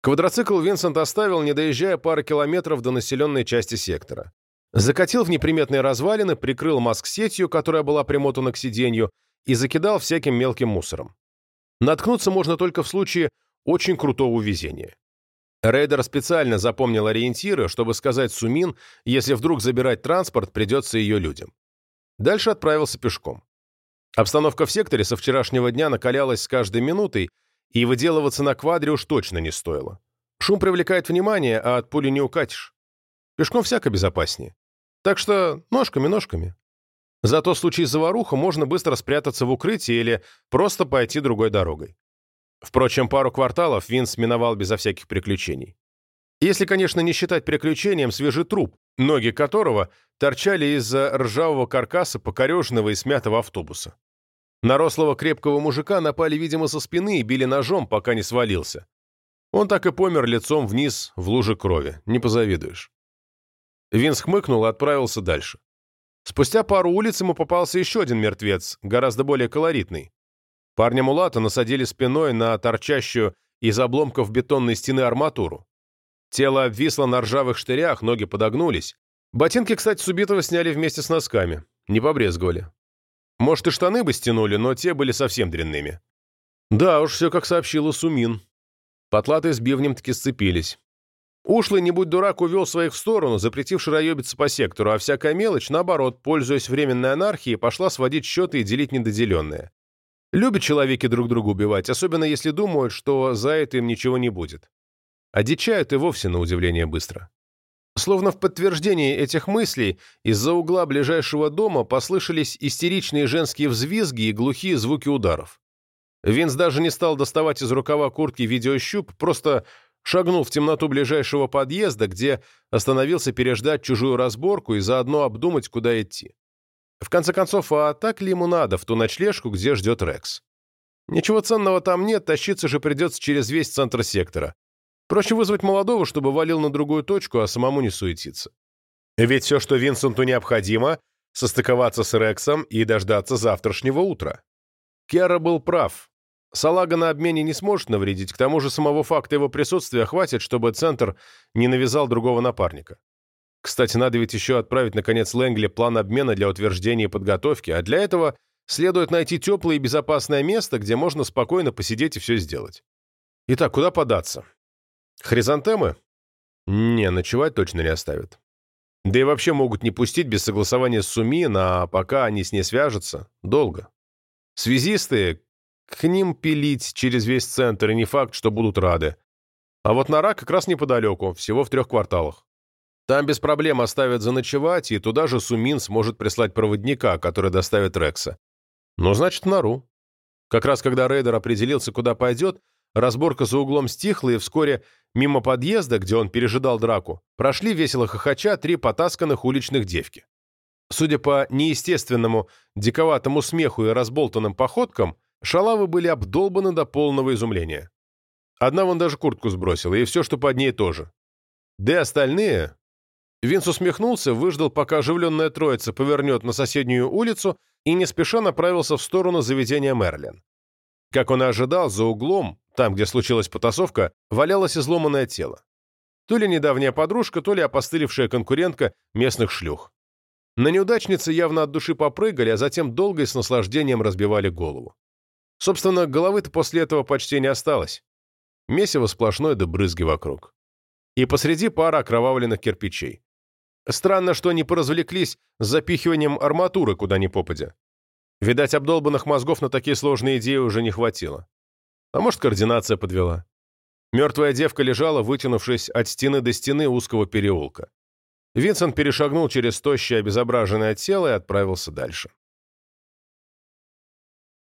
Квадроцикл Винсент оставил, не доезжая пары километров до населенной части сектора. Закатил в неприметные развалины, прикрыл маск-сетью, которая была примотана к сиденью, и закидал всяким мелким мусором. Наткнуться можно только в случае очень крутого везения. Рейдер специально запомнил ориентиры, чтобы сказать Сумин, если вдруг забирать транспорт придется ее людям. Дальше отправился пешком. Обстановка в секторе со вчерашнего дня накалялась с каждой минутой, и выделываться на квадре уж точно не стоило. Шум привлекает внимание, а от пули не укатишь. Пешком всяко безопаснее. Так что ножками-ножками. Зато в случае заваруха можно быстро спрятаться в укрытии или просто пойти другой дорогой. Впрочем, пару кварталов Винс миновал безо всяких приключений. Если, конечно, не считать приключением свежий труп, ноги которого торчали из-за ржавого каркаса покореженного и смятого автобуса. На рослого крепкого мужика напали, видимо, со спины и били ножом, пока не свалился. Он так и помер лицом вниз в луже крови, не позавидуешь. Винс хмыкнул и отправился дальше. Спустя пару улиц ему попался еще один мертвец, гораздо более колоритный. Парня Мулата насадили спиной на торчащую из обломков бетонной стены арматуру. Тело обвисло на ржавых штырях, ноги подогнулись. Ботинки, кстати, с убитого сняли вместе с носками. Не побрезговали. Может, и штаны бы стянули, но те были совсем дрянными. Да уж, все как сообщила Сумин. Потлаты с бивнем таки сцепились. Ушлый, не будь дурак, увел своих в сторону, запретив шароебиться по сектору, а всякая мелочь, наоборот, пользуясь временной анархией, пошла сводить счеты и делить недоделенное. Любят человеки друг друга убивать, особенно если думают, что за это им ничего не будет. Одичают и вовсе на удивление быстро. Словно в подтверждении этих мыслей, из-за угла ближайшего дома послышались истеричные женские взвизги и глухие звуки ударов. Винс даже не стал доставать из рукава куртки видеощуп, просто шагнул в темноту ближайшего подъезда, где остановился переждать чужую разборку и заодно обдумать, куда идти. В конце концов, а так ли ему надо в ту ночлежку, где ждет Рекс? Ничего ценного там нет, тащиться же придется через весь центр сектора. Проще вызвать молодого, чтобы валил на другую точку, а самому не суетиться. Ведь все, что Винсенту необходимо, состыковаться с Рексом и дождаться завтрашнего утра. Кера был прав. Салага на обмене не сможет навредить, к тому же самого факта его присутствия хватит, чтобы Центр не навязал другого напарника. Кстати, надо ведь еще отправить, наконец, Лэнгли план обмена для утверждения и подготовки, а для этого следует найти теплое и безопасное место, где можно спокойно посидеть и все сделать. Итак, куда податься? Хризантемы? Не, ночевать точно не оставят. Да и вообще могут не пустить без согласования с Сумин, а пока они с ней свяжутся, долго. Связисты, к ним пилить через весь центр, и не факт, что будут рады. А вот нора как раз неподалеку, всего в трех кварталах. Там без проблем оставят заночевать, и туда же Сумин сможет прислать проводника, который доставит Рекса. Ну, значит, в нору. Как раз когда рейдер определился, куда пойдет, разборка за углом стихла, и вскоре мимо подъезда, где он пережидал драку, прошли весело хохоча три потасканных уличных девки. Судя по неестественному, диковатому смеху и разболтанным походкам, шалавы были обдолбаны до полного изумления. Одна вон даже куртку сбросила, и все, что под ней тоже. Да и остальные, Винс усмехнулся, выждал, пока оживленная троица повернет на соседнюю улицу и не спеша направился в сторону заведения Мерлин. Как он и ожидал, за углом, там, где случилась потасовка, валялось изломанное тело. То ли недавняя подружка, то ли опостылевшая конкурентка местных шлюх. На неудачнице явно от души попрыгали, а затем долго и с наслаждением разбивали голову. Собственно, головы-то после этого почти не осталось. Месиво сплошное да брызги вокруг. И посреди пара окровавленных кирпичей. Странно, что они поразвлеклись с запихиванием арматуры куда ни попадя. Видать, обдолбанных мозгов на такие сложные идеи уже не хватило. А может, координация подвела. Мертвая девка лежала, вытянувшись от стены до стены узкого переулка. Винсент перешагнул через тощее обезображенное тело и отправился дальше.